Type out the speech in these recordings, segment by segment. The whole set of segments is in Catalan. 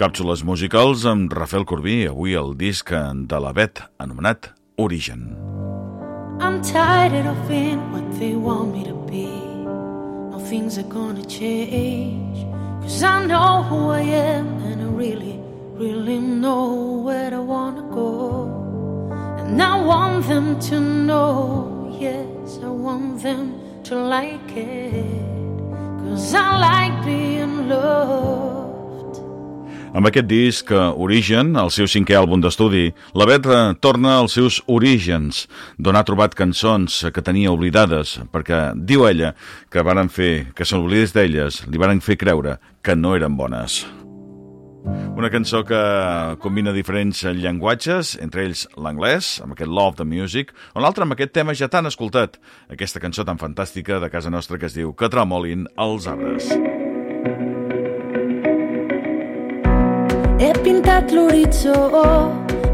Càpsules musicals amb Rafael Corbí, avui el disc de la Bet, anomenat Origen. I'm tired of being what they want me to be. No things are gonna change. Cause I know who I am And I really, really know where I wanna go. And I want them to know Yes, I want them to like it. Cause I like being loved amb aquest disc, eh, Origen, el seu cinquè àlbum d'estudi, la Bet torna als seus orígens, d'on ha trobat cançons que tenia oblidades, perquè diu ella que varen fer, que s'oblidés d'elles, li varen fer creure que no eren bones. Una cançó que combina diferents llenguatges, entre ells l'anglès, amb aquest Love the Music, o l'altre amb aquest tema ja tan escoltat, aquesta cançó tan fantàstica de casa nostra que es diu Que tremolin els arbres. He pintat l'horitzó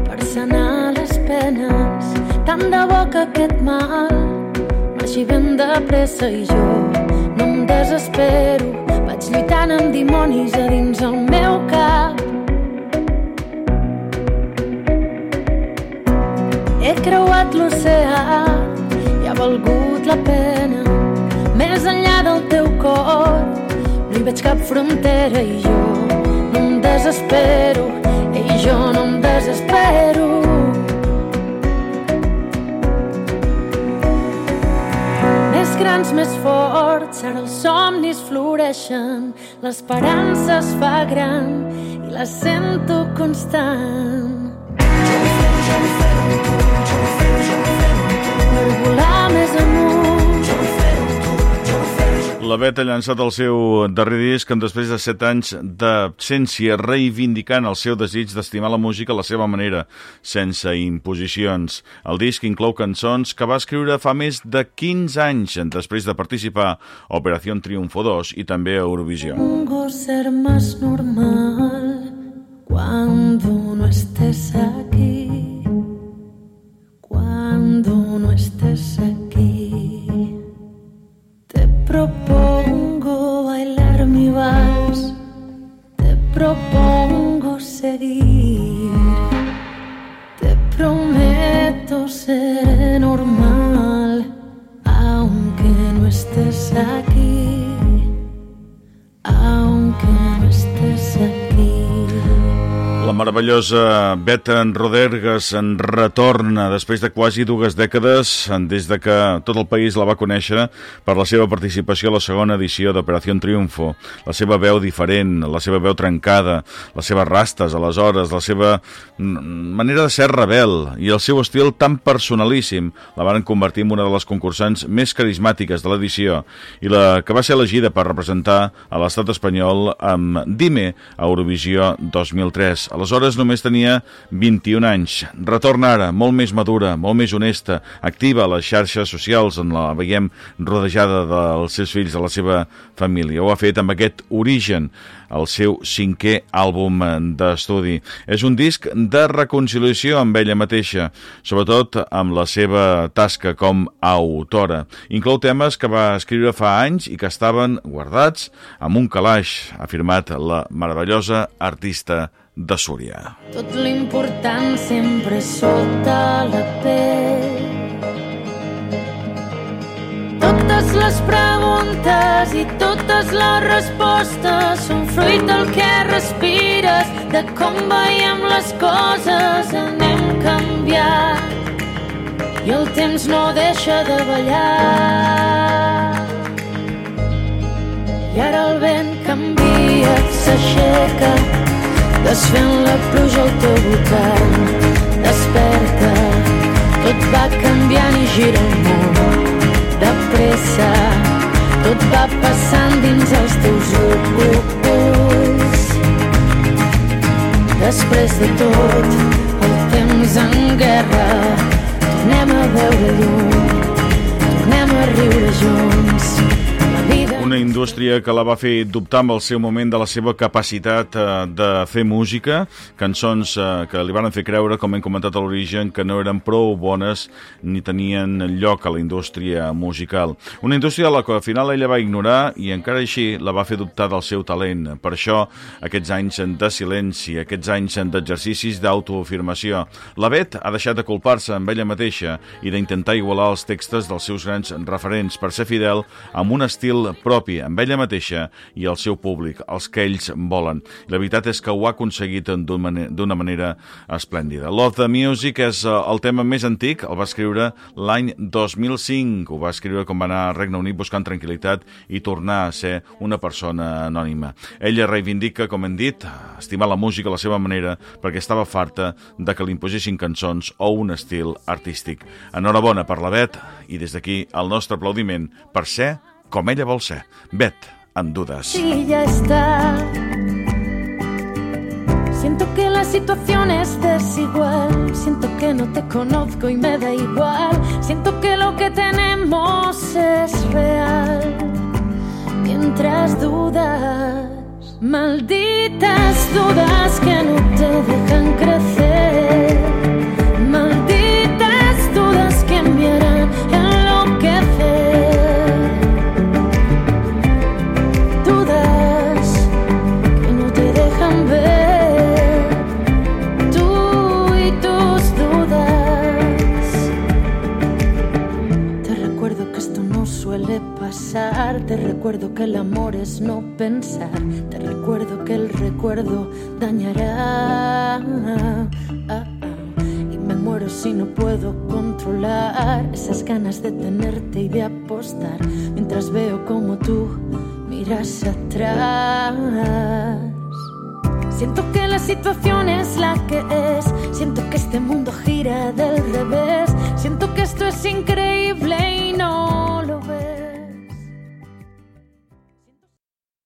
per sanar les penes. Tant de bo que aquest mal marxi ben de pressa i jo no em desespero. Vaig lluitant amb dimonis a dins el meu cap. He creuat l'oceà i ha valgut la pena. Més enllà del teu cor no hi veig cap frontera i jo desespero i jo no em desespero. Més grans, més forts, ara els somnis floreixen, l'esperança es fa gran i la sento constant. Per la Bet ha llançat el seu darrer disc després de set anys d'absència, reivindicant el seu desig d'estimar la música a la seva manera, sense imposicions. El disc inclou cançons que va escriure fa més de 15 anys després de participar a Operació Triunfo 2 i també a Eurovisió. Tengo ser más normal cuando no estés aquí estés La meravellosa Beta Rodergues en retorna després de quasi dues dècades, des de que tot el país la va conèixer per la seva participació a la segona edició d'Operació Triunfo. La seva veu diferent, la seva veu trencada, les seves rastes, aleshores, la seva manera de ser rebel i el seu estil tan personalíssim la van convertir en una de les concursants més carismàtiques de l'edició i la que va ser elegida per representar a l'estat espanyol amb Dime a Eurovisió 2003 Aleshores només tenia 21 anys. Retorna ara, molt més madura, molt més honesta, activa a les xarxes socials, on la veiem rodejada dels seus fills, de la seva família. Ho ha fet amb aquest origen, el seu cinquè àlbum d'estudi. És un disc de reconciliació amb ella mateixa, sobretot amb la seva tasca com a autora. Inclou temes que va escriure fa anys i que estaven guardats amb un calaix, ha afirmat la meravellosa artista de Súria. Tot l'important sempre sota la pell Totes les preguntes i totes les respostes són fruit del que respires, de com veiem les coses, anem canviant i el temps no deixa de ballar. I ara el vent canvia, s'aixeca, desfent la pluja al teu voltant. Desperta, tot va canviant i gira el món de pressa. Tot va passant dins els teus ulls. Després de tot, el temps en guerra, tornem a veure llum, tornem a riure junts. Indústria que la va fer dubtar amb el seu moment de la seva capacitat eh, de fer música, cançons eh, que li van fer creure, com hem comentat a l'origen, que no eren prou bones ni tenien lloc a la indústria musical. Una indústria a la que al final ella va ignorar i encara així la va fer dubtar del seu talent. Per això, aquests anys de silenci, aquests anys d'exercicis d'autoafirmació. La Bet ha deixat de culpar-se amb ella mateixa i d'intentar igualar els textos dels seus grans referents per ser fidel amb un estil propi, amb ella mateixa i el seu públic, els que ells volen. La veritat és que ho ha aconseguit d'una manera esplèndida. Love the Music és eh, el tema més antic, el va escriure l'any 2005, ho va escriure com va anar a Regne Unit buscant tranquil·litat i tornar a ser una persona anònima. Ella reivindica, com hem dit, estimar la música a la seva manera perquè estava farta de que li imposessin cançons o un estil artístic. Enhorabona per la Bet i des d'aquí el nostre aplaudiment per ser com ella vol ser. Bet, en ya está. Siento que la situación es desigual. Siento que no te conozco y me da igual. Siento que lo que tenemos es real. Mientras dudas, malditas dudas que no te dejan crecer. Te recuerdo que el amor es no pensar. Te recuerdo que el recuerdo dañará. Ah, ah. Y me muero si no puedo controlar esas ganas de tenerte y de apostar. Mientras veo como tú miras atrás. Siento que la situación es la que es. Siento que este mundo gira del revés. Siento que esto es increíble